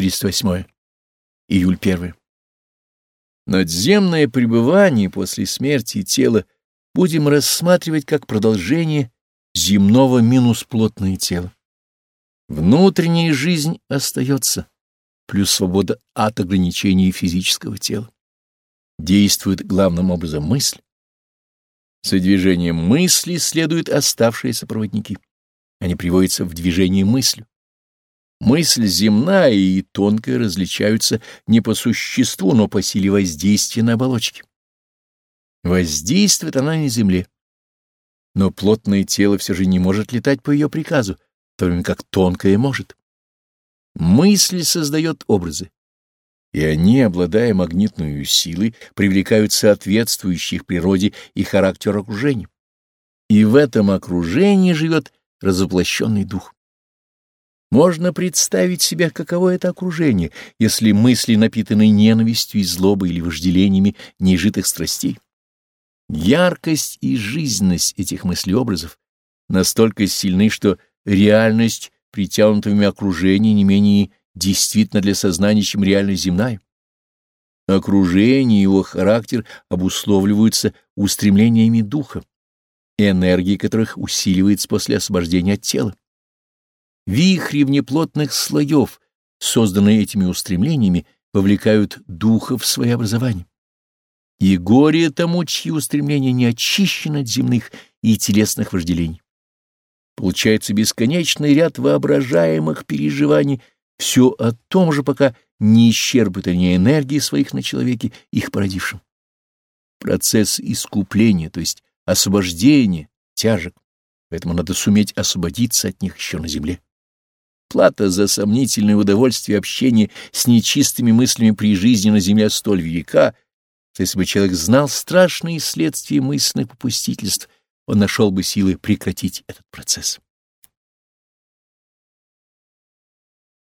408. Июль 1. Надземное пребывание после смерти тела будем рассматривать как продолжение земного минус плотное тело. Внутренняя жизнь остается, плюс свобода от ограничений физического тела. Действует главным образом мысль. С движением мысли следуют оставшиеся проводники. Они приводятся в движение мыслью. Мысль земная и тонкая различаются не по существу, но по силе воздействия на оболочки. Воздействует она на земле. Но плотное тело все же не может летать по ее приказу, в то время как тонкое может. Мысль создает образы, и они, обладая магнитной силой, привлекают соответствующих природе и характеру окружения. И в этом окружении живет разоплощенный дух. Можно представить себе, каково это окружение, если мысли напитаны ненавистью и злобой или вожделениями неизжитых страстей. Яркость и жизненность этих мыслеобразов настолько сильны, что реальность притянутыми окружения не менее действительно для сознания, чем реально земная. Окружение и его характер обусловливаются устремлениями духа, энергии которых усиливается после освобождения от тела. Вихри внеплотных слоев, созданные этими устремлениями, вовлекают духа в свое образование. И горе тому, чьи устремления не очищены от земных и телесных вожделений. Получается бесконечный ряд воображаемых переживаний, все о том же, пока не исчерпают они энергии своих на человеке, их породившим. Процесс искупления, то есть освобождения, тяжек, поэтому надо суметь освободиться от них еще на земле. Плата за сомнительное удовольствие общения с нечистыми мыслями при жизни на земле столь велика, что если бы человек знал страшные следствия мысленных попустительств, он нашел бы силы прекратить этот процесс.